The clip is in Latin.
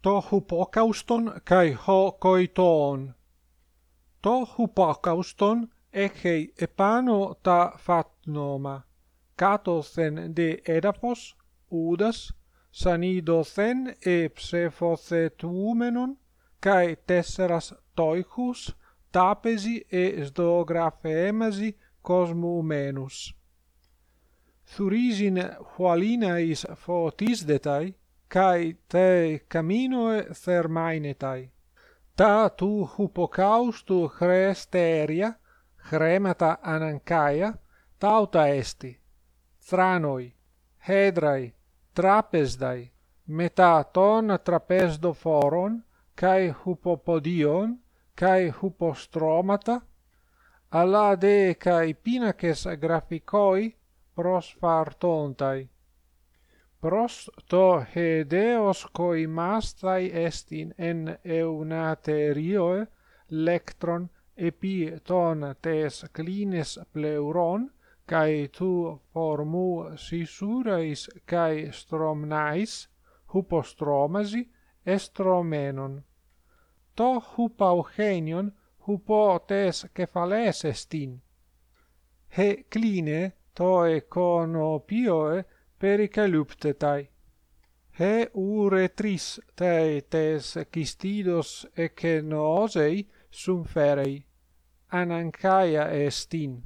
το χουπόκαουστον καί χω κοητόον. Το χουπόκαουστον έχει επάνω τα φάτνομα, κάτωθεν δε έδαφος, ούδας, σανίδωθεν ε ψεφοθετούμενον, καί τέσσερας τόιχους, τάπεζι ε σδογραφέμαζι κοσμουμένους. Θουρίζιν χουαλίναις φωτίσδεтай, kai te caminoe thermainetai. Ta tu hupocaustu chresteria, chremata anancaia, tauta esti, thranoi, hedrai, trapesdai, meta ton trapesdoforon, kai hupopodion, kai hupostromata, alla de kai pinaces graphicoi prosfartontai pros to hedeos koi mastai estin en eunaterioe lectron epi ton tes clines pleuron kai tu formu sisurais kai stromnais hupostromasi estromenon. To hupaugenion hupo tes kefales estin he cline toe conopioe pericaluptetai. He uretris te tes kistidos ecenoosei sum ferei. Anancaia estin.